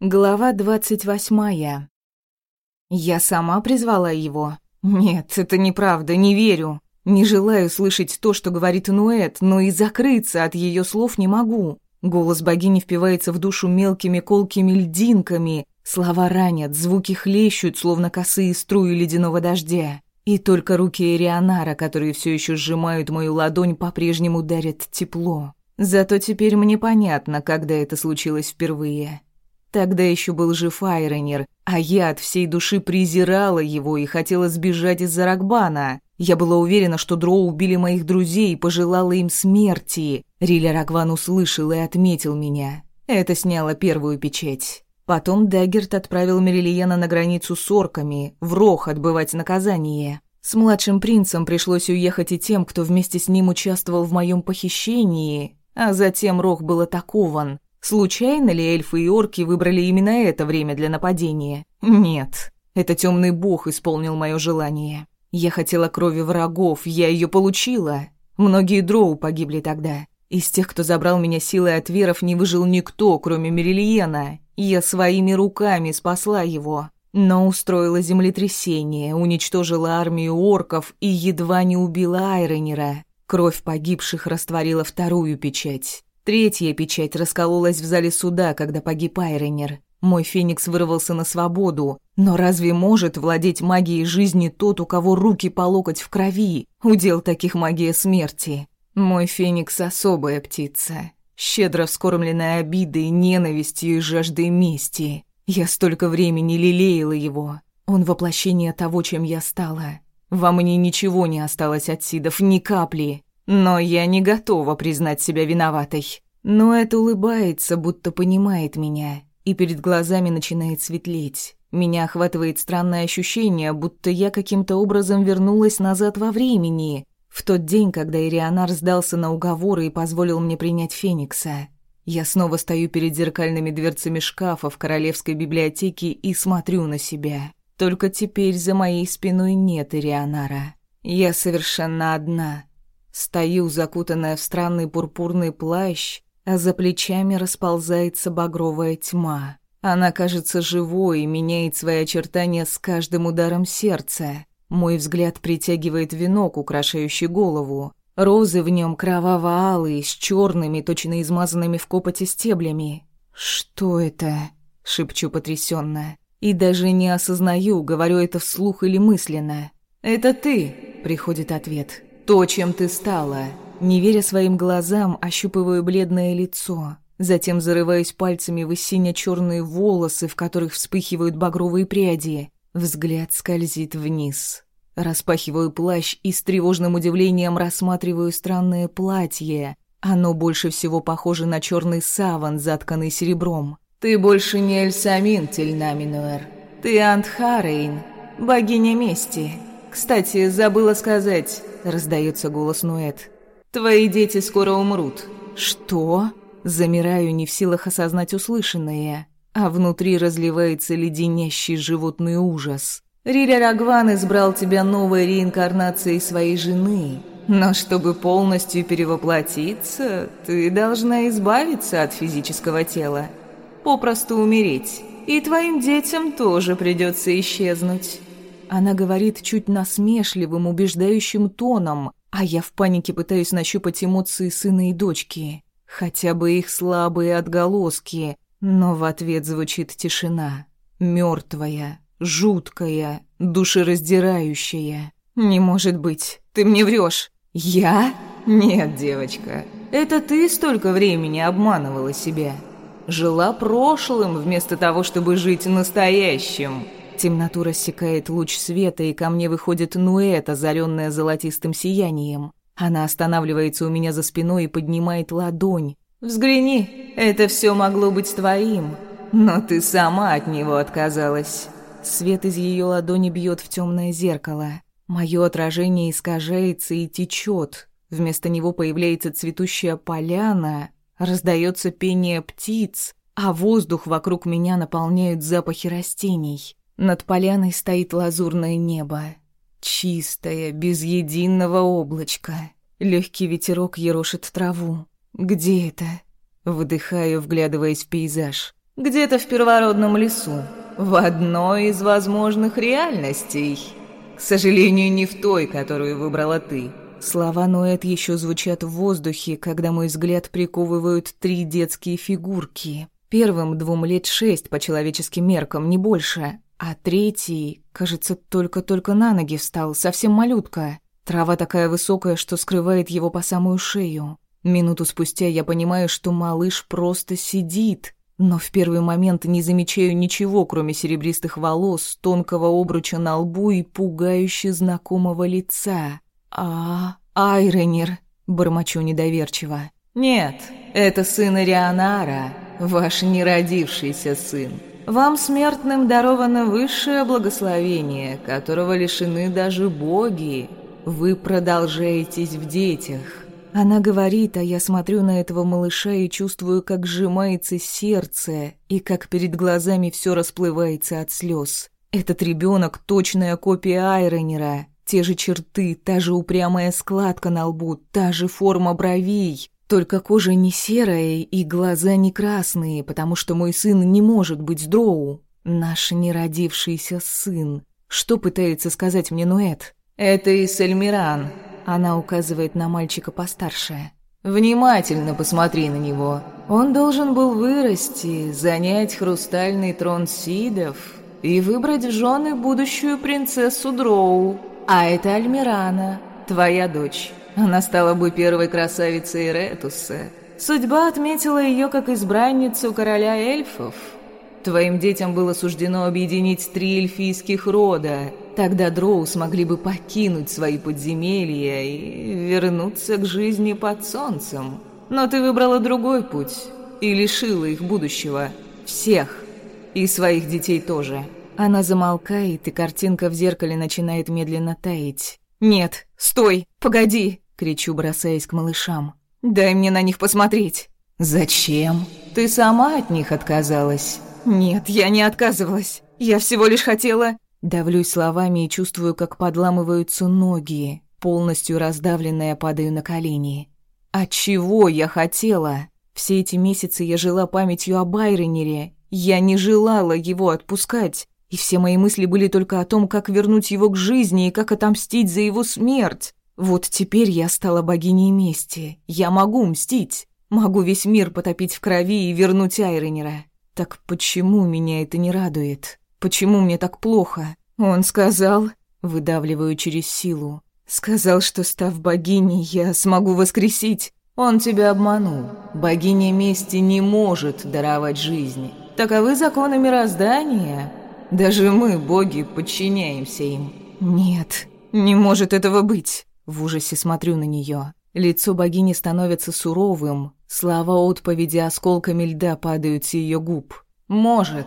Глава двадцать восьмая. Я сама призвала его. Нет, это неправда, не верю. Не желаю слышать то, что говорит Нуэт, но и закрыться от ее слов не могу. Голос богини впивается в душу мелкими колкими льдинками. Слова ранят, звуки хлещут, словно косые струи ледяного дождя. И только руки Эрионара, которые все еще сжимают мою ладонь, по-прежнему дарят тепло. Зато теперь мне понятно, когда это случилось впервые. Тогда еще был жив Айронер, а я от всей души презирала его и хотела сбежать из-за Ракбана. Я была уверена, что Дроу убили моих друзей и пожелала им смерти. Риля Ракван услышал и отметил меня. Это сняло первую печать. Потом Даггерт отправил Мерилиена на границу с орками, в Рох отбывать наказание. С младшим принцем пришлось уехать и тем, кто вместе с ним участвовал в моем похищении, а затем Рох был атакован. Случайно ли эльфы и орки выбрали именно это время для нападения? Нет. Это темный бог исполнил мое желание. Я хотела крови врагов, я ее получила. Многие дроу погибли тогда. Из тех, кто забрал меня силой от веров, не выжил никто, кроме Мерильена. Я своими руками спасла его. Но устроила землетрясение, уничтожила армию орков и едва не убила Айронера. Кровь погибших растворила вторую печать. Третья печать раскололась в зале суда, когда погиб Айренер. Мой феникс вырвался на свободу. Но разве может владеть магией жизни тот, у кого руки по локоть в крови? Удел таких магия смерти. Мой феникс — особая птица, щедро вскормленная обидой, ненавистью и жаждой мести. Я столько времени лелеяла его. Он воплощение того, чем я стала. Во мне ничего не осталось от Сидов, ни капли. Но я не готова признать себя виноватой. Но это улыбается, будто понимает меня, и перед глазами начинает светлеть. Меня охватывает странное ощущение, будто я каким-то образом вернулась назад во времени, в тот день, когда Ирианар сдался на уговоры и позволил мне принять Феникса. Я снова стою перед зеркальными дверцами шкафа в королевской библиотеке и смотрю на себя. Только теперь за моей спиной нет Ирианара. Я совершенно одна — Стою, закутанная в странный пурпурный плащ, а за плечами расползается багровая тьма. Она кажется живой и меняет свои очертания с каждым ударом сердца. Мой взгляд притягивает венок, украшающий голову. Розы в нем кроваво-алые, с черными, точно измазанными в копоти стеблями. «Что это?» — шепчу потрясенно. И даже не осознаю, говорю это вслух или мысленно. «Это ты!» — приходит ответ то, чем ты стала». Не веря своим глазам, ощупываю бледное лицо. Затем зарываюсь пальцами в сине-черные волосы, в которых вспыхивают багровые пряди. Взгляд скользит вниз. Распахиваю плащ и с тревожным удивлением рассматриваю странное платье. Оно больше всего похоже на черный саван, затканный серебром. «Ты больше не Эльсамин, Тельнаминуэр. Ты Антхарейн, богиня мести. Кстати, забыла сказать, раздается голос Нуэт. «Твои дети скоро умрут». «Что?» Замираю, не в силах осознать услышанное, а внутри разливается леденящий животный ужас. «Риля Рагван избрал тебя новой реинкарнацией своей жены, но чтобы полностью перевоплотиться, ты должна избавиться от физического тела, попросту умереть, и твоим детям тоже придется исчезнуть». Она говорит чуть насмешливым, убеждающим тоном, а я в панике пытаюсь нащупать эмоции сына и дочки. Хотя бы их слабые отголоски, но в ответ звучит тишина. Мертвая, жуткая, душераздирающая. «Не может быть, ты мне врешь. «Я? Нет, девочка, это ты столько времени обманывала себя. Жила прошлым вместо того, чтобы жить настоящим». Темноту рассекает луч света, и ко мне выходит Нуэт, озаренная золотистым сиянием. Она останавливается у меня за спиной и поднимает ладонь. «Взгляни, это все могло быть твоим, но ты сама от него отказалась». Свет из ее ладони бьет в темное зеркало. Мое отражение искажается и течет. Вместо него появляется цветущая поляна, раздается пение птиц, а воздух вокруг меня наполняют запахи растений. Над поляной стоит лазурное небо. Чистое, без единого облачка. Легкий ветерок ерошит траву. Где это? Выдыхаю, вглядываясь в пейзаж. Где-то в первородном лесу. В одной из возможных реальностей. К сожалению, не в той, которую выбрала ты. Слова Ноэт еще звучат в воздухе, когда мой взгляд приковывают три детские фигурки. Первым двум лет шесть по человеческим меркам, не больше. А третий, кажется, только-только на ноги встал, совсем малютка. Трава такая высокая, что скрывает его по самую шею. Минуту спустя я понимаю, что малыш просто сидит, но в первый момент не замечаю ничего, кроме серебристых волос, тонкого обруча на лбу и пугающе знакомого лица. «А, Айренер», — бормочу недоверчиво. «Нет, это сын Рионара, ваш неродившийся сын. Вам, смертным, даровано высшее благословение, которого лишены даже боги. Вы продолжаетесь в детях». Она говорит, а я смотрю на этого малыша и чувствую, как сжимается сердце и как перед глазами все расплывается от слез. Этот ребенок точная копия Айронера, те же черты, та же упрямая складка на лбу, та же форма бровей. Только кожа не серая и глаза не красные, потому что мой сын не может быть дроу. Наш неродившийся сын. Что пытается сказать мне Нуэт? «Это Иссельмиран», — она указывает на мальчика постарше. «Внимательно посмотри на него. Он должен был вырасти, занять хрустальный трон Сидов и выбрать в жены будущую принцессу Дроу. А это Альмирана, твоя дочь. Она стала бы первой красавицей Ретуса. Судьба отметила ее как избранницу короля эльфов. Твоим детям было суждено объединить три эльфийских рода. Тогда дроу смогли бы покинуть свои подземелья и вернуться к жизни под солнцем. Но ты выбрала другой путь и лишила их будущего. Всех. И своих детей тоже. Она замолкает, и картинка в зеркале начинает медленно таять. «Нет, стой, погоди!» — кричу, бросаясь к малышам. «Дай мне на них посмотреть!» «Зачем? Ты сама от них отказалась?» «Нет, я не отказывалась. Я всего лишь хотела...» Давлюсь словами и чувствую, как подламываются ноги. Полностью раздавленная падаю на колени. «А чего я хотела?» Все эти месяцы я жила памятью о Байронере. Я не желала его отпускать. И все мои мысли были только о том, как вернуть его к жизни и как отомстить за его смерть. Вот теперь я стала богиней мести. Я могу мстить. Могу весь мир потопить в крови и вернуть Айренера. Так почему меня это не радует? Почему мне так плохо? Он сказал, выдавливаю через силу. Сказал, что став богиней, я смогу воскресить. Он тебя обманул. Богиня мести не может даровать жизнь. Таковы законы мироздания. Даже мы, боги, подчиняемся им. Нет, не может этого быть. В ужасе смотрю на нее. Лицо богини становится суровым, слова отповеди осколками льда падают с ее губ. Может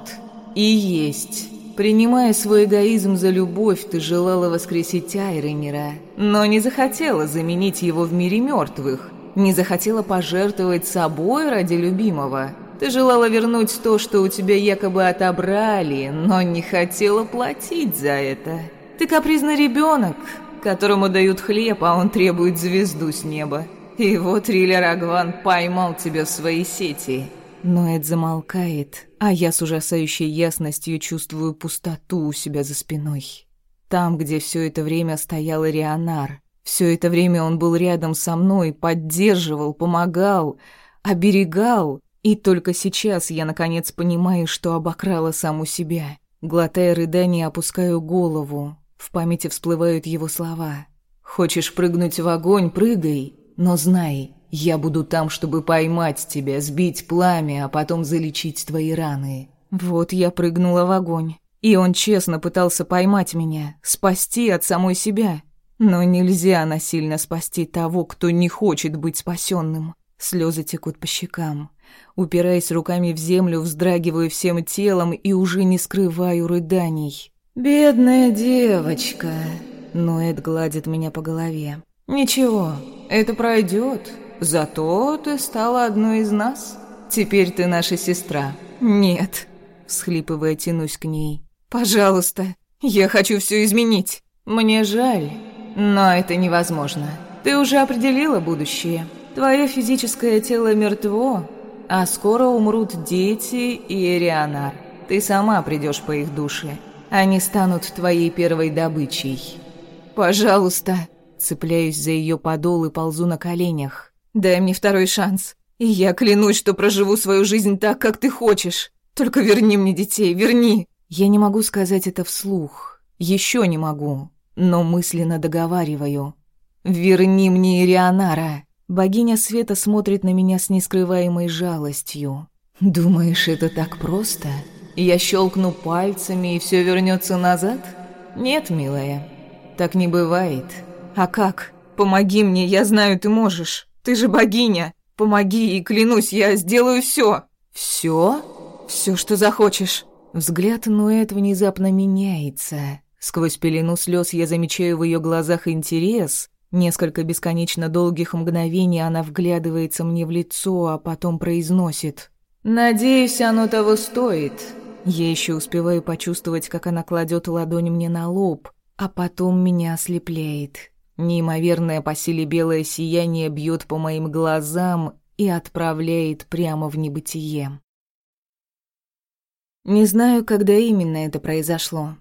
и есть. Принимая свой эгоизм за любовь, ты желала воскресить Айренера, но не захотела заменить его в мире мертвых, не захотела пожертвовать собой ради любимого. Ты желала вернуть то, что у тебя якобы отобрали, но не хотела платить за это. Ты капризный ребенок, которому дают хлеб, а он требует звезду с неба. И вот Риллер Агван поймал тебя в свои сети. Но Эд замолкает, а я с ужасающей ясностью чувствую пустоту у себя за спиной. Там, где все это время стоял Рионар. Все это время он был рядом со мной, поддерживал, помогал, оберегал. И только сейчас я наконец понимаю, что обокрала саму себя. Глотая рыдание, опускаю голову. В памяти всплывают его слова. «Хочешь прыгнуть в огонь – прыгай, но знай, я буду там, чтобы поймать тебя, сбить пламя, а потом залечить твои раны». Вот я прыгнула в огонь. И он честно пытался поймать меня, спасти от самой себя. Но нельзя насильно спасти того, кто не хочет быть спасенным. Слезы текут по щекам. Упираясь руками в землю, вздрагиваю всем телом и уже не скрываю рыданий. «Бедная девочка!» Ноэт гладит меня по голове. «Ничего, это пройдет. Зато ты стала одной из нас. Теперь ты наша сестра». «Нет», — всхлипывая, тянусь к ней. «Пожалуйста, я хочу все изменить». «Мне жаль, но это невозможно. Ты уже определила будущее. Твое физическое тело мертво, А скоро умрут дети и Эрианар. Ты сама придешь по их душе. Они станут твоей первой добычей. Пожалуйста. Цепляюсь за ее подол и ползу на коленях. Дай мне второй шанс. И я клянусь, что проживу свою жизнь так, как ты хочешь. Только верни мне детей, верни. Я не могу сказать это вслух. Еще не могу. Но мысленно договариваю. Верни мне Ирианара. Богиня света смотрит на меня с нескрываемой жалостью. «Думаешь, это так просто? Я щелкну пальцами, и все вернется назад? Нет, милая, так не бывает. А как? Помоги мне, я знаю, ты можешь. Ты же богиня. Помоги, и клянусь, я сделаю все. Все? Все, что захочешь». Взгляд Нуэт внезапно меняется. Сквозь пелену слез я замечаю в ее глазах интерес, Несколько бесконечно долгих мгновений она вглядывается мне в лицо, а потом произносит. «Надеюсь, оно того стоит». Я еще успеваю почувствовать, как она кладет ладонь мне на лоб, а потом меня ослепляет. Неимоверное по силе белое сияние бьет по моим глазам и отправляет прямо в небытие. Не знаю, когда именно это произошло.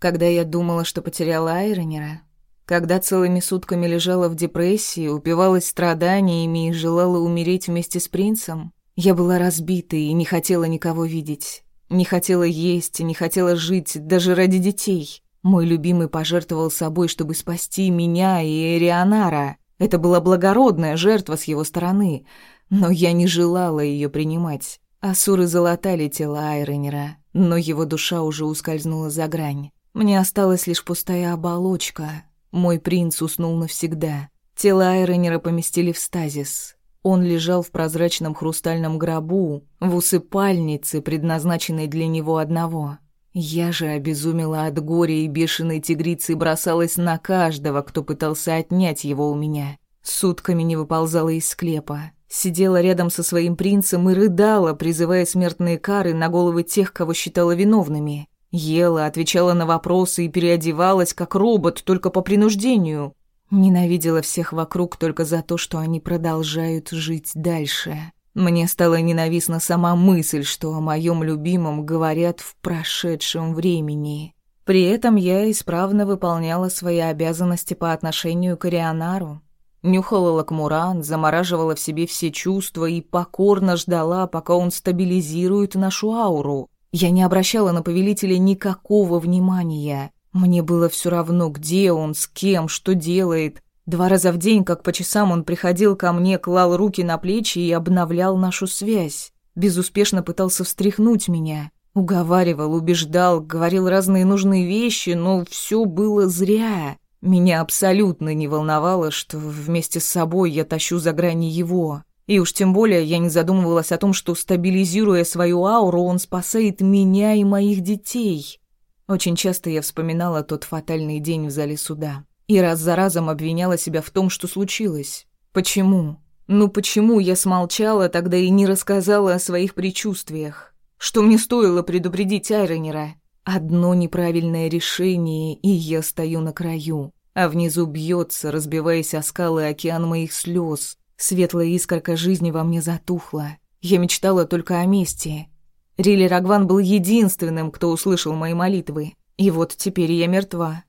Когда я думала, что потеряла Айронера, когда целыми сутками лежала в депрессии, упивалась страданиями и желала умереть вместе с принцем, я была разбита и не хотела никого видеть. Не хотела есть, не хотела жить, даже ради детей. Мой любимый пожертвовал собой, чтобы спасти меня и Эрионара. Это была благородная жертва с его стороны, но я не желала ее принимать. Асуры залатали тело Айронера, но его душа уже ускользнула за грань. Мне осталась лишь пустая оболочка, мой принц уснул навсегда. Тело Айронера поместили в стазис. Он лежал в прозрачном хрустальном гробу, в усыпальнице, предназначенной для него одного. Я же обезумела от горя и бешеной тигрицы бросалась на каждого, кто пытался отнять его у меня. Сутками не выползала из склепа. Сидела рядом со своим принцем и рыдала, призывая смертные кары на головы тех, кого считала виновными. Ела, отвечала на вопросы и переодевалась как робот только по принуждению. Ненавидела всех вокруг только за то, что они продолжают жить дальше. Мне стала ненавистна сама мысль, что о моем любимом говорят в прошедшем времени. При этом я исправно выполняла свои обязанности по отношению к Арианару. Нюхала лакмуран, замораживала в себе все чувства и покорно ждала, пока он стабилизирует нашу ауру. Я не обращала на повелителя никакого внимания. Мне было все равно, где он, с кем, что делает. Два раза в день, как по часам, он приходил ко мне, клал руки на плечи и обновлял нашу связь. Безуспешно пытался встряхнуть меня. Уговаривал, убеждал, говорил разные нужные вещи, но все было зря. Меня абсолютно не волновало, что вместе с собой я тащу за грани его. И уж тем более я не задумывалась о том, что, стабилизируя свою ауру, он спасает меня и моих детей. Очень часто я вспоминала тот фатальный день в зале суда. И раз за разом обвиняла себя в том, что случилось. Почему? Ну почему я смолчала тогда и не рассказала о своих предчувствиях? Что мне стоило предупредить Айронера? Одно неправильное решение, и я стою на краю. А внизу бьется, разбиваясь о скалы океан моих слез, Светлая искорка жизни во мне затухла. Я мечтала только о мести. Рили Рагван был единственным, кто услышал мои молитвы. И вот теперь я мертва.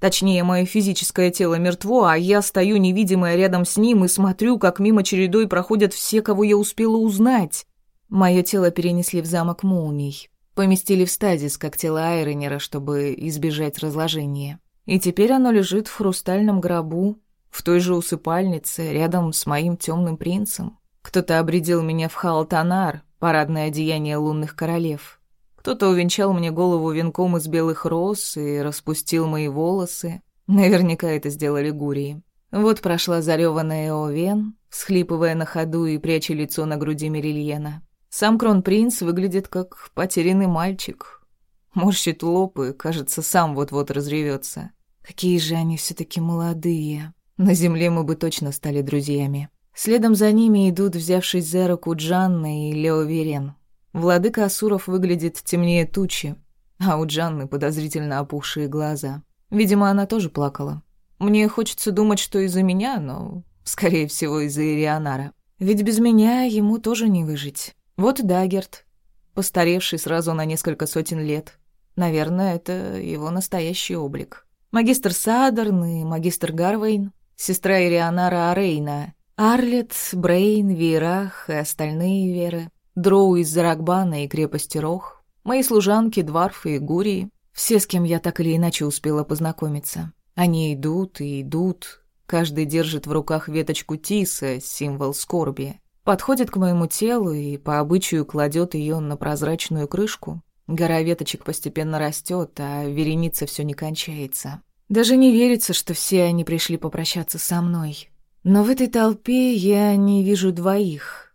Точнее, мое физическое тело мертво, а я стою невидимая рядом с ним и смотрю, как мимо чередой проходят все, кого я успела узнать. Мое тело перенесли в замок молний. Поместили в стазис, как тело Айронера, чтобы избежать разложения. И теперь оно лежит в хрустальном гробу, в той же усыпальнице, рядом с моим темным принцем. Кто-то обредил меня в халтанар, парадное одеяние лунных королев. Кто-то увенчал мне голову венком из белых роз и распустил мои волосы. Наверняка это сделали гурии. Вот прошла зареванная Овен, всхлипывая на ходу и пряча лицо на груди Мерильена. Сам кронпринц выглядит как потерянный мальчик. Морщит лоб и, кажется, сам вот-вот разревется. Какие же они все таки молодые. На земле мы бы точно стали друзьями. Следом за ними идут, взявшись за руку, Джанна и Лео Верен. Владыка Асуров выглядит темнее тучи, а у Джанны подозрительно опухшие глаза. Видимо, она тоже плакала. Мне хочется думать, что из-за меня, но, скорее всего, из-за Ирианара. Ведь без меня ему тоже не выжить. Вот Даггерт, постаревший сразу на несколько сотен лет. Наверное, это его настоящий облик. Магистр Садерн и магистр Гарвейн, сестра Ирианара Арейна, Арлет, Брейн, Вейрах и остальные веры, Дроу из Зарагбана и крепости Рох, мои служанки, Дварфы и Гурии, все, с кем я так или иначе успела познакомиться. Они идут и идут, каждый держит в руках веточку тиса, символ скорби, подходит к моему телу и по обычаю кладет ее на прозрачную крышку. Гора веточек постепенно растет, а вереница все не кончается. Даже не верится, что все они пришли попрощаться со мной. Но в этой толпе я не вижу двоих.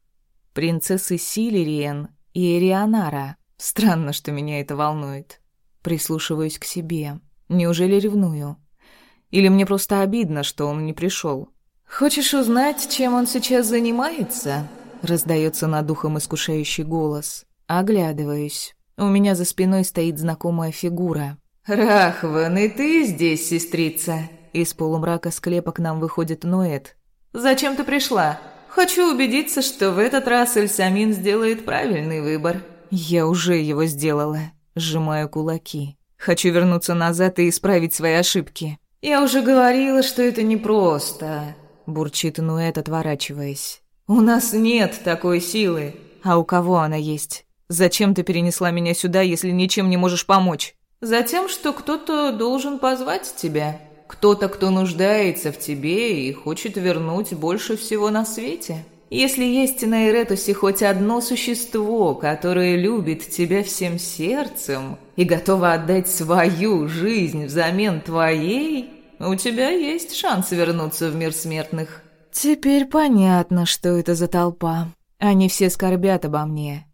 Принцессы Силериен и Эрионара. Странно, что меня это волнует. Прислушиваюсь к себе. Неужели ревную? Или мне просто обидно, что он не пришел? «Хочешь узнать, чем он сейчас занимается?» Раздается над ухом искушающий голос. Оглядываюсь. У меня за спиной стоит знакомая фигура. «Рахван, и ты здесь, сестрица?» Из полумрака склепа к нам выходит Ноэт. «Зачем ты пришла? Хочу убедиться, что в этот раз Эльсамин сделает правильный выбор». «Я уже его сделала», сжимаю кулаки. «Хочу вернуться назад и исправить свои ошибки». «Я уже говорила, что это непросто», — бурчит Нуэт, отворачиваясь. «У нас нет такой силы». «А у кого она есть? Зачем ты перенесла меня сюда, если ничем не можешь помочь?» Затем, что кто-то должен позвать тебя. Кто-то, кто нуждается в тебе и хочет вернуть больше всего на свете. Если есть на Эретусе хоть одно существо, которое любит тебя всем сердцем и готово отдать свою жизнь взамен твоей, у тебя есть шанс вернуться в мир смертных. Теперь понятно, что это за толпа. Они все скорбят обо мне.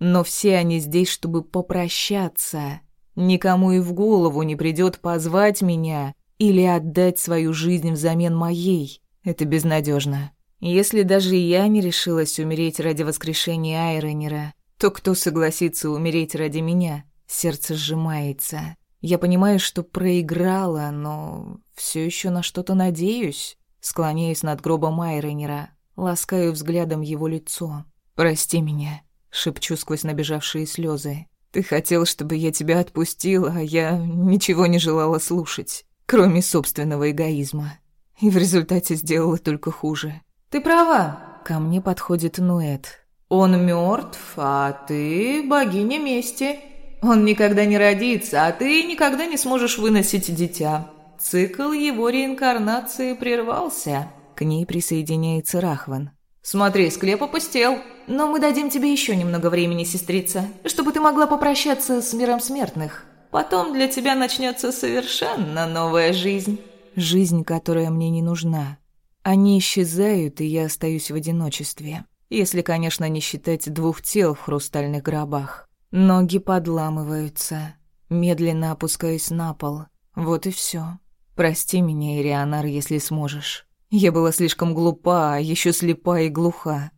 Но все они здесь, чтобы попрощаться. Никому и в голову не придет позвать меня или отдать свою жизнь взамен моей. Это безнадежно. Если даже я не решилась умереть ради воскрешения Айронера, то кто согласится умереть ради меня? Сердце сжимается. Я понимаю, что проиграла, но все еще на что-то надеюсь. Склоняюсь над гробом Айронера, ласкаю взглядом его лицо. «Прости меня», — шепчу сквозь набежавшие слезы. Ты хотел, чтобы я тебя отпустила, а я ничего не желала слушать, кроме собственного эгоизма. И в результате сделала только хуже. Ты права. Ко мне подходит Нуэт. Он мертв, а ты богиня мести. Он никогда не родится, а ты никогда не сможешь выносить дитя. Цикл его реинкарнации прервался. К ней присоединяется Рахван. «Смотри, склеп опустел. Но мы дадим тебе еще немного времени, сестрица, чтобы ты могла попрощаться с миром смертных. Потом для тебя начнется совершенно новая жизнь». Жизнь, которая мне не нужна. Они исчезают, и я остаюсь в одиночестве. Если, конечно, не считать двух тел в хрустальных гробах. Ноги подламываются. Медленно опускаюсь на пол. Вот и все. Прости меня, Ирианар, если сможешь. Я была слишком глупа, а еще слепа и глуха.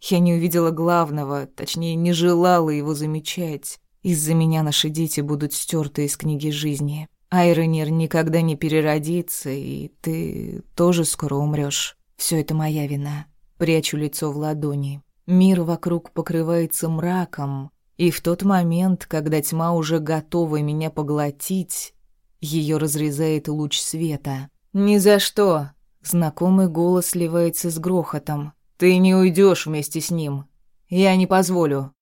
Я не увидела главного, точнее, не желала его замечать. Из-за меня наши дети будут стерты из книги жизни. Айронер никогда не переродится, и ты тоже скоро умрешь. Все это моя вина. Прячу лицо в ладони. Мир вокруг покрывается мраком, и в тот момент, когда тьма уже готова меня поглотить, ее разрезает луч света. «Ни за что!» Знакомый голос сливается с грохотом. «Ты не уйдешь вместе с ним. Я не позволю».